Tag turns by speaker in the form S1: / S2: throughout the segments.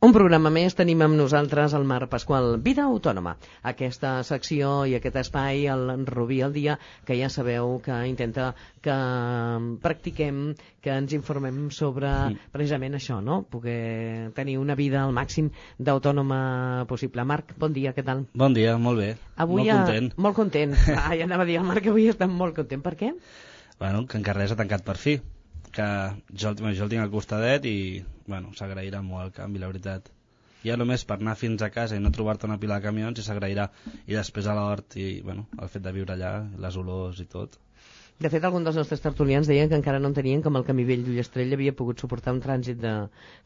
S1: Un programa més tenim amb nosaltres el Marc Pasqual, Vida Autònoma. Aquesta secció i aquest espai, el Rubí al dia, que ja sabeu que intenta que practiquem, que ens informem sobre precisament això, no? Poder tenir una vida al màxim d'autònoma possible. Marc, bon dia, què tal?
S2: Bon dia, molt bé.
S1: Avui
S2: molt
S1: ha-
S2: content.
S1: Molt content. Ah, ja anava a dir al Marc que avui estem molt content. Per què?
S2: Bueno, que en Carrers ha tancat per fi. Que jo, bueno, jo el tinc al costadet i, bueno, s'agrairà molt el canvi, la veritat. Ja només per anar fins a casa i no trobar-te una pila de camions i s'agrairà. I després a l'hort i, bueno, el fet de viure allà, les olors i tot.
S1: De fet, algun dels nostres tertulians deien que encara no entenien com el camí vell d'Ullastrell havia pogut suportar un trànsit de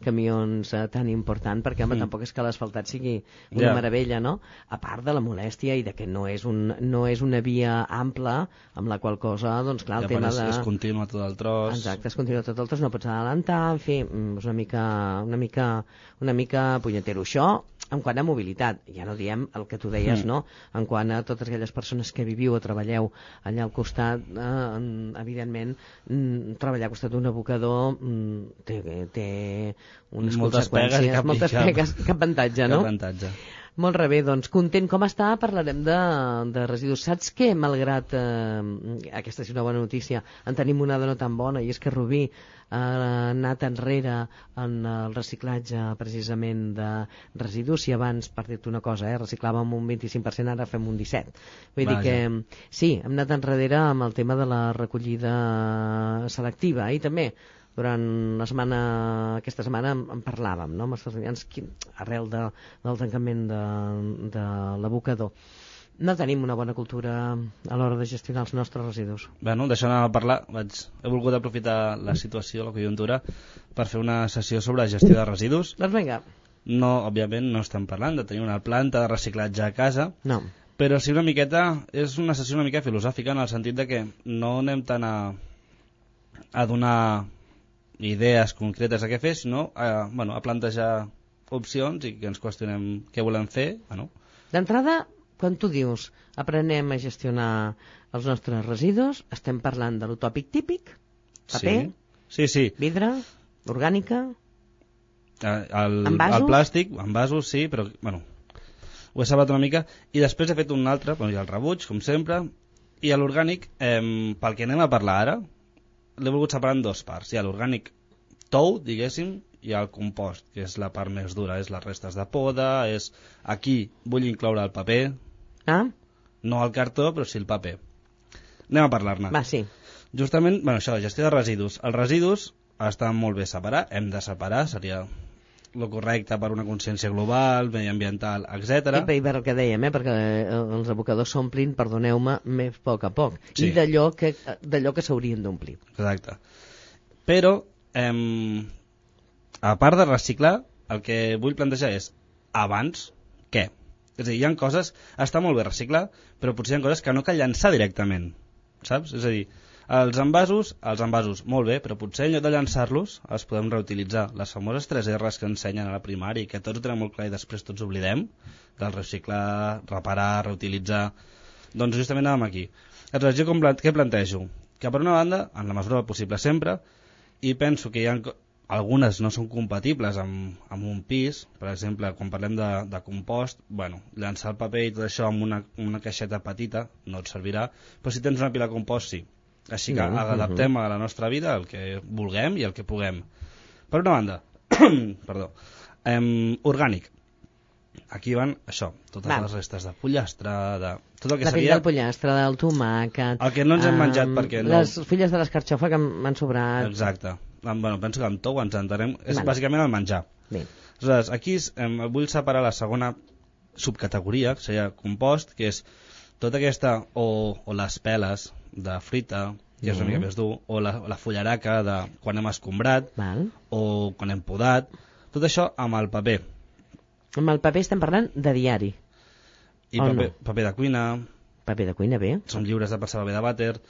S1: camions eh, tan important, perquè, home,
S2: Mm.
S1: tampoc és que l'asfaltat sigui una
S2: Ja.
S1: meravella, no? A part de la molèstia i de que no és, un, no és una via ampla, amb la qual cosa, doncs clar, el
S2: I a part
S1: tema
S2: és,
S1: de...
S2: és continu tot el tros.
S1: Exacte, es continua tot el tros, no pots adelantar, en fi, mm, és una mica, una mica, una mica punyetero. Això, en quant a mobilitat, ja no diem el que tu deies,
S2: Mm.
S1: no? En quant a totes aquelles persones que viviu o treballeu allà al costat, eh, evidentment, mm, treballar al costat d'un abocador mm, té, té unes
S2: Moltes pegues
S1: conseqüències,
S2: i cap-
S1: moltes pegues, cap avantatge, no?
S2: Cap avantatge.
S1: Molt bé, doncs content com està, parlarem de, de residus. Saps que, malgrat eh, aquesta és una bona notícia, en tenim una de no tan bona, i és que Rubí ha anat enrere en el reciclatge precisament de residus, si abans, per dir-te una cosa, eh, reciclàvem un 25%, ara fem un 17%. Vull dir
S2: Vaja.
S1: que, sí, hem anat enrere amb el tema de la recollida selectiva, i també durant la setmana, aquesta setmana en, en parlàvem, no?, amb els estudiants, qui, arrel de, del tancament de, de l'abocador. No tenim una bona cultura a l'hora de gestionar els nostres residus.
S2: Bueno, anava a parlar. Vaig... He volgut aprofitar la situació, la conjuntura, per fer una sessió sobre gestió de residus.
S1: Doncs vinga,
S2: No, òbviament, no estem parlant de tenir una planta de reciclatge a casa,
S1: no.
S2: però sí una miqueta, és una sessió una mica filosòfica en el sentit de que no anem tant a, a donar idees concretes a què fer, sinó a, bueno, a plantejar opcions i que ens qüestionem què volem fer. Bueno,
S1: D'entrada, quan tu dius aprenem a gestionar els nostres residus, estem parlant de l'utòpic típic, paper,
S2: sí, sí, sí.
S1: vidre, orgànica...
S2: Eh, El,
S1: Envasos?
S2: el plàstic, en vasos, sí, però, bueno, ho he salvat una mica. I després he fet un altre, bueno, ha el rebuig, com sempre, i a l'orgànic, eh, pel que anem a parlar ara, l'he volgut separar en dues parts. Hi ha l'orgànic tou, diguéssim, i el compost, que és la part més dura, és les restes de poda, és... Aquí vull incloure el paper,
S1: Ah?
S2: no el cartó, però sí el paper. Anem a parlar-ne.
S1: Va, sí.
S2: Justament, bueno, això, gestió de residus. Els residus estan molt bé separar, hem de separar, seria el correcte per una consciència global, mediambiental, etc.
S1: I per el que dèiem, eh, perquè eh, els abocadors s'omplin, perdoneu-me, més a poc a poc.
S2: Sí.
S1: I d'allò que, que s'haurien d'omplir.
S2: Exacte. Però, eh, a part de reciclar, el que vull plantejar és, abans, què? És a dir, hi ha coses, està molt bé reciclar, però potser hi ha coses que no cal llançar directament, saps? És a dir, els envasos, els envasos, molt bé, però potser en lloc de llançar-los els podem reutilitzar. Les famoses 3 R's que ensenyen a la primària i que tots ho molt clar i després tots oblidem, del reciclar, reparar, reutilitzar... Doncs justament anàvem aquí. Aleshores, jo com què plantejo? Que per una banda, en la mesura possible sempre, i penso que hi ha algunes no són compatibles amb, amb un pis, per exemple, quan parlem de, de compost, bueno, llançar el paper i tot això amb una, una caixeta petita no et servirà, però si tens una pila de compost sí. Així que
S1: Mhm,
S2: adaptem a la nostra vida el que vulguem i el que puguem. Per una banda, perdó, em, orgànic. Aquí van això, totes
S1: Val.
S2: les restes de pollastre, de... tot el que
S1: La
S2: seria...
S1: del pollastre, del tomàquet...
S2: El que no ens hem
S1: em,
S2: menjat perquè no-
S1: Les fulles de l'escarxofa que m'han sobrat...
S2: Exacte. Bueno, penso que amb tou ens entenem. És bàsicament el menjar.
S1: Bé,
S2: Aleshores, aquí em, vull separar la segona subcategoria, que seria compost, que és tota aquesta, o, o les peles de fruita, que és una
S1: Mhm.
S2: mica més dur, o la, la fullaraca de quan hem escombrat,
S1: val.
S2: o quan hem podat, tot això amb el paper.
S1: Amb el paper estem parlant de diari.
S2: I
S1: O
S2: paper,
S1: no?
S2: paper de cuina,
S1: Paper de cuina, bé.
S2: som lliures de passar paper de vàter.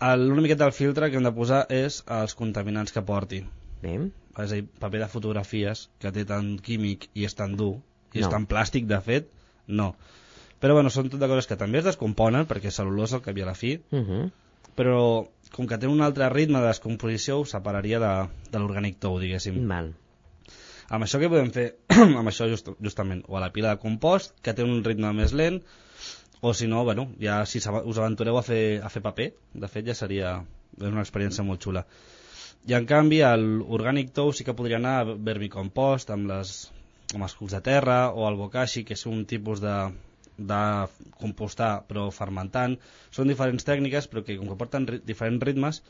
S2: L'única miqueta del filtre que hem de posar és els contaminants que porti.
S1: Bé.
S2: és a dir, paper de fotografies que té tant químic i és tan dur i
S1: No.
S2: és tan plàstic de fet, no però bueno, són tot de coses que també es descomponen perquè és cel·lulós al cap i a la fi
S1: Uh -huh.
S2: però com que té un altre ritme de descomposició ho separaria de, de l'orgànic tou, diguéssim
S1: Val.
S2: Amb això què podem fer? amb això just, justament, o a la pila de compost, que té un ritme més lent, o si no, bueno, ja si us aventureu a fer, a fer paper, de fet ja seria una experiència molt xula. I en canvi, l'orgànic tou sí que podria anar a vermicompost amb, les, amb els cucs de terra o el bokashi, que és un tipus de, de compostar però fermentant. Són diferents tècniques però que com que porten ri diferents ritmes,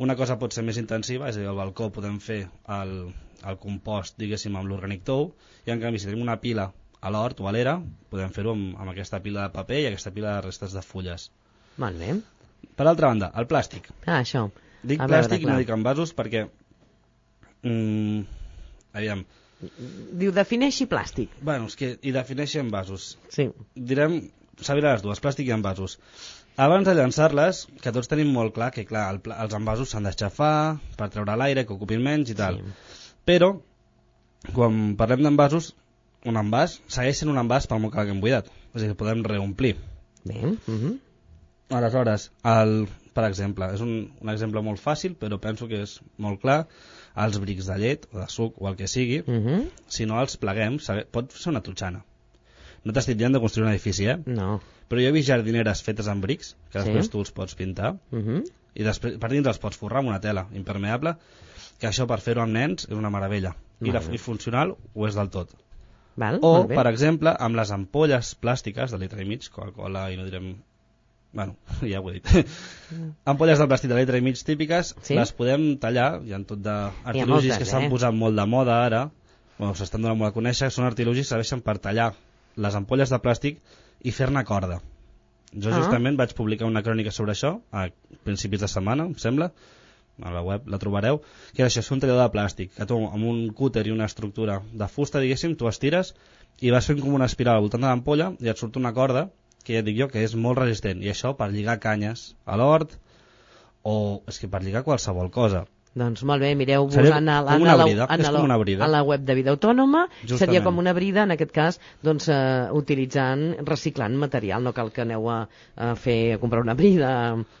S2: una cosa pot ser més intensiva, és a dir, al balcó podem fer el, el compost, diguéssim, amb l'orgànic tou, i en canvi si tenim una pila a l'hort o a l'era, podem fer-ho amb, amb aquesta pila de paper i aquesta pila de restes de fulles.
S1: Molt bé.
S2: Per altra banda, el plàstic.
S1: Ah, això.
S2: Dic
S1: A veure,
S2: plàstic i
S1: clar.
S2: no dic envasos perquè... Mm, aviam,
S1: Diu, defineixi plàstic.
S2: bueno, és que hi defineixi envasos.
S1: Sí.
S2: Direm, servirà les dues, plàstic i envasos. Abans de llançar-les, que tots tenim molt clar que clar, el, els envasos s'han d'aixafar per treure l'aire, que ocupin menys i tal.
S1: Sí.
S2: Però, quan parlem d'envasos, un envàs segueix sent un envàs pel molt que l'haguem buidat. És a dir, el podem reomplir.
S1: Bé. Uh -huh.
S2: Aleshores, el, per exemple, és un, un exemple molt fàcil, però penso que és molt clar, els brics de llet o de suc o el que sigui,
S1: Uh -huh.
S2: si no els pleguem, pot ser una totxana. No t'estic dient de construir un edifici, eh?
S1: No.
S2: Però jo he vist jardineres fetes amb brics, que
S1: Sí.
S2: després tu els pots pintar,
S1: Uh -huh.
S2: i després per dins els pots forrar amb una tela impermeable, que això per fer-ho amb nens és una meravella. I, la. I funcional ho és del tot.
S1: Val,
S2: O, per exemple, amb les ampolles plàstiques de litre i mig, Coca-Cola i no direm... Bueno, ja ho he dit. ampolles de plàstic de litre i mig típiques,
S1: Sí?
S2: les podem tallar, hi ha tot d'artilugis que s'han
S1: eh?
S2: posat molt de moda ara, bueno, s'estan donant molt a conèixer, són artilugis que serveixen per tallar les ampolles de plàstic i fer-ne corda. Jo
S1: Ah.
S2: justament vaig publicar una crònica sobre això a principis de setmana, em sembla, a la web la trobareu, que era això, és un tallador de plàstic, que tu amb un cúter i una estructura de fusta, diguéssim, tu estires i vas fent com una espiral al voltant de l'ampolla i et surt una corda, que ja dic jo, que és molt resistent, i això per lligar canyes a l'hort o és que per lligar qualsevol cosa.
S1: Doncs molt bé, mireu-vos en, en,
S2: una
S1: la, en, la, en la web de Vida Autònoma.
S2: Justament.
S1: Seria com una brida, en aquest cas, doncs, eh, utilitzant, reciclant material. No cal que aneu a, a fer a comprar una brida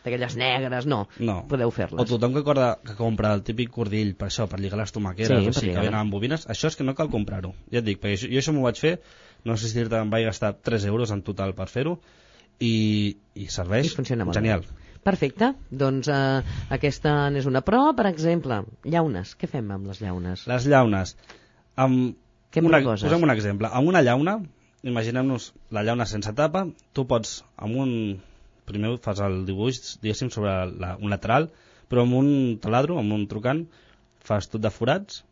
S1: d'aquelles negres, no.
S2: No.
S1: Podeu
S2: O
S1: fer-les.
S2: tothom que, corda, que compra el típic cordill per això, per lligar les tomaqueres,
S1: Sí,
S2: o sigui, que venen amb bobines, això és que no cal comprar-ho. Ja et dic, perquè jo, jo això m'ho vaig fer, no sé si dir-te, em vaig gastar 3 euros en total per fer-ho, i, i serveix
S1: I funciona molt
S2: genial.
S1: bé. Perfecte. Doncs eh, aquesta n'és una. Però, per exemple, llaunes. Què fem amb les llaunes?
S2: Les llaunes. Amb
S1: Què
S2: una,
S1: proposes?
S2: posem un exemple. Amb una llauna, imaginem-nos la llauna sense tapa, tu pots, amb un... Primer fas el dibuix, diguéssim, sobre la, un lateral, però amb un taladro, amb un trucant, fas tot de forats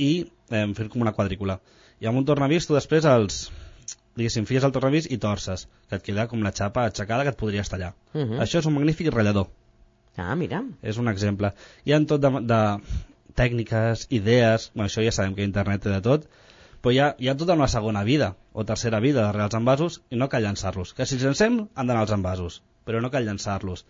S2: i eh, fer com una quadrícula. I amb un tornavís tu després els, diguéssim, fies el tornavís i torces, que et queda com la xapa aixecada que et podries tallar.
S1: Uh -huh.
S2: Això és un magnífic ratllador.
S1: Ah, mira.
S2: És un exemple. Hi ha tot de, de tècniques, idees, bueno, això ja sabem que internet té de tot, però hi ha, hi ha tota una segona vida o tercera vida darrere els envasos i no cal llançar-los. Que si els llancem han d'anar als envasos, però no cal llançar-los.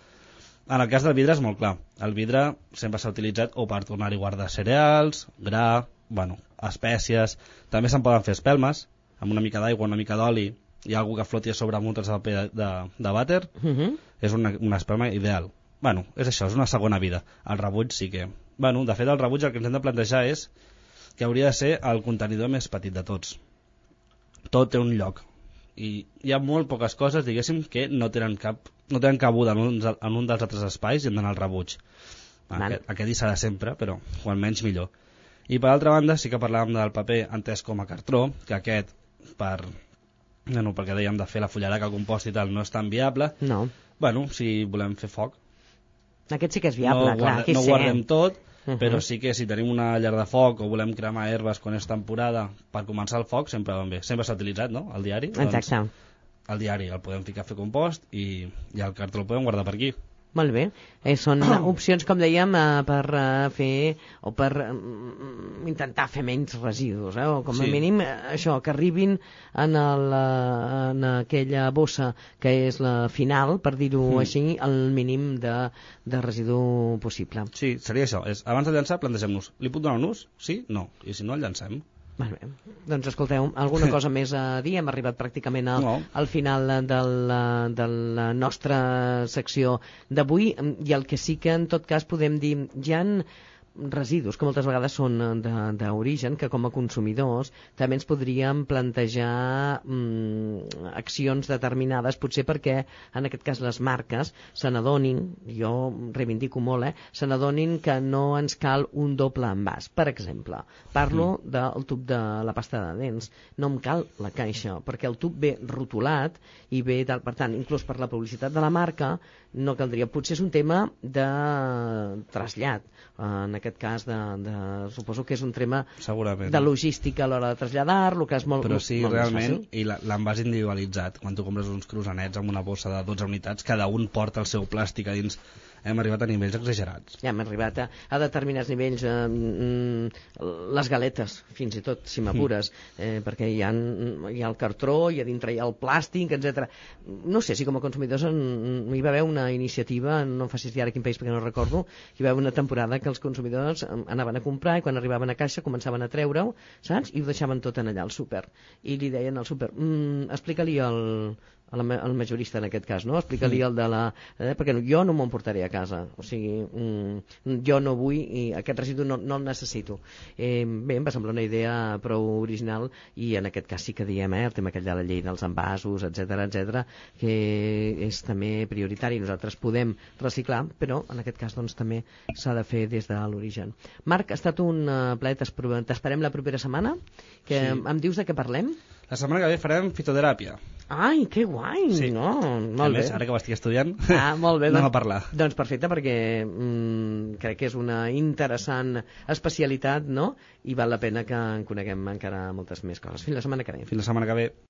S2: En el cas del vidre és molt clar. El vidre sempre s'ha utilitzat o per tornar-hi guardar cereals, gra, bueno, espècies, també se'n poden fer espelmes, amb una mica d'aigua, una mica d'oli, ha algú que floti a sobre amb un tros de paper de, de, de vàter,
S1: Uh -huh.
S2: és una, una espelma ideal. Bueno, és això, és una segona vida. El rebuig sí que... Bueno, de fet, el rebuig el que ens hem de plantejar és que hauria de ser el contenidor més petit de tots. Tot té un lloc. I hi ha molt poques coses, diguéssim, que no tenen cap, no tenen cabuda en un, en un dels altres espais i han d'anar al rebuig. Aquest, aquest hi serà sempre, però quan menys millor. I per altra banda, sí que parlàvem del paper entès com a cartró, que aquest, per, bueno, perquè dèiem de fer la fullaraca, compost i tal, no és tan viable,
S1: No.
S2: Bueno, si volem fer foc,
S1: Aquest sí que és viable,
S2: no,
S1: clar.
S2: guarda,
S1: Aquí
S2: no
S1: sé.
S2: guardem tot,
S1: Uh -huh.
S2: però sí que si tenim una llar de foc o volem cremar herbes quan és temporada per començar el foc, sempre van bé. Sempre s'ha utilitzat, no?, el diari. Doncs
S1: Exacte.
S2: el diari el podem ficar a fer compost i, i el cartró el podem guardar per aquí.
S1: Molt bé. Eh, són opcions, com dèiem, eh, per eh, fer o per mm, intentar fer menys residus, eh? o com a
S2: Sí.
S1: mínim eh, això, que arribin en, el, eh, en aquella bossa que és la final, per dir-ho
S2: Mm.
S1: així, el mínim de, de residu possible.
S2: Sí, seria això. És, abans de llançar, plantegem-nos, li puc donar un ús? Sí? No. I si no, el llancem.
S1: Bé. Doncs escolteu, alguna cosa més a dir? Hem arribat pràcticament al,
S2: No.
S1: al final de la, de la nostra secció d'avui i el que sí que en tot cas podem dir, hi han residus que moltes vegades són eh, de- d'origen, que com a consumidors també ens podríem plantejar mm, accions determinades, potser perquè en aquest cas les marques se n'adonin, jo reivindico molt, eh, se n'adonin que no ens cal un doble envàs. Per exemple, parlo del tub de la pasta de dents, no em cal la caixa, perquè el tub ve rotulat i ve, tal, per tant, inclús per la publicitat de la marca, no caldria. Potser és un tema de trasllat, en aquest cas, de, de, suposo que és un tema
S2: Segurament.
S1: de logística a l'hora de traslladar-lo, que és molt,
S2: Però sí,
S1: molt
S2: realment, i l'envàs individualitzat, quan tu compres uns croissants amb una bossa de 12 unitats, cada un porta el seu plàstic a dins. Hem arribat a nivells exagerats.
S1: Ja hem arribat a, a determinats nivells, eh, mm, les galetes, fins i tot, si m'apures, eh, perquè hi ha, hi ha el cartró, i a dintre hi ha el plàstic, etc. No sé si com a consumidors en, hi va haver una iniciativa, no em facis dir ara quin país perquè no recordo, hi va haver una temporada que els consumidors anaven a comprar i quan arribaven a caixa començaven a treure-ho, saps? I ho deixaven tot en allà al súper. I li deien al súper, mm, explica-li al, al majorista en aquest cas, no? Explica-li el de la... Eh, perquè jo no m'ho emportaré a casa, o sigui, mm, jo no vull i aquest residu no, no el necessito. Eh, bé, em va semblar una idea prou original i en aquest cas sí que diem, eh, el tema aquell de la llei dels envasos, etc etc, que és també prioritari. Nosaltres podem reciclar, però en aquest cas doncs, també s'ha de fer des de l'origen. Marc, ha estat un uh, plaer, t'esperem la propera setmana, que
S2: Sí.
S1: em dius de què parlem?
S2: La setmana que ve farem fitoteràpia.
S1: Ai, que guai!
S2: Sí.
S1: No,
S2: a
S1: molt
S2: més,
S1: bé.
S2: ara que ho estic estudiant,
S1: Ah, molt bé.
S2: anem
S1: doncs-
S2: a parlar.
S1: Doncs perfecte, perquè mm, crec que és una interessant especialitat, no? I val la pena que en coneguem encara moltes més coses. Fins la setmana que ve.
S2: Fins la setmana que ve.